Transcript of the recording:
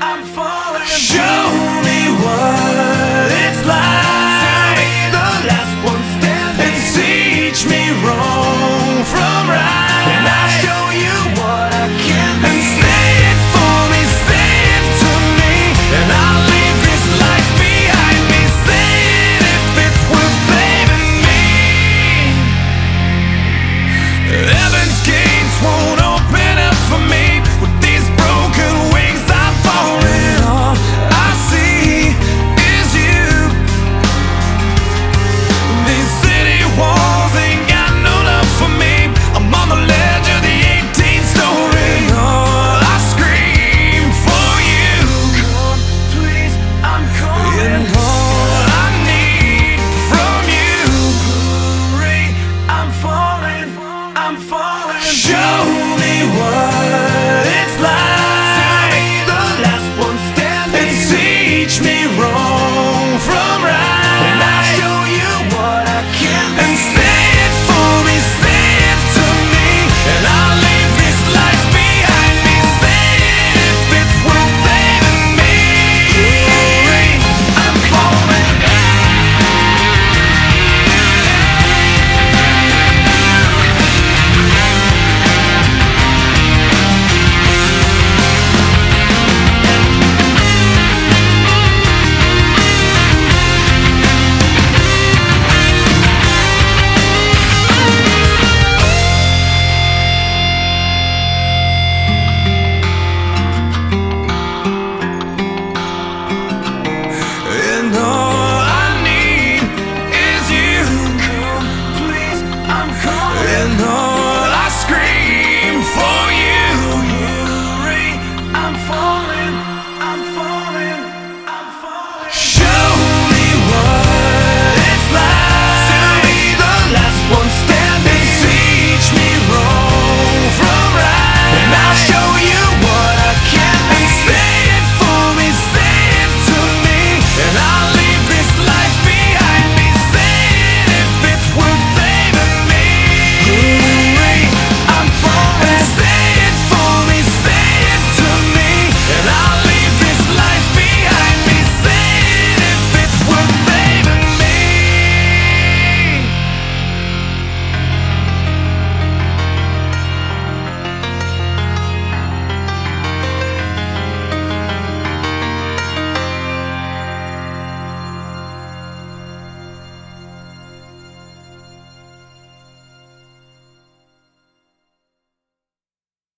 I'm fine. I'm falling. Show.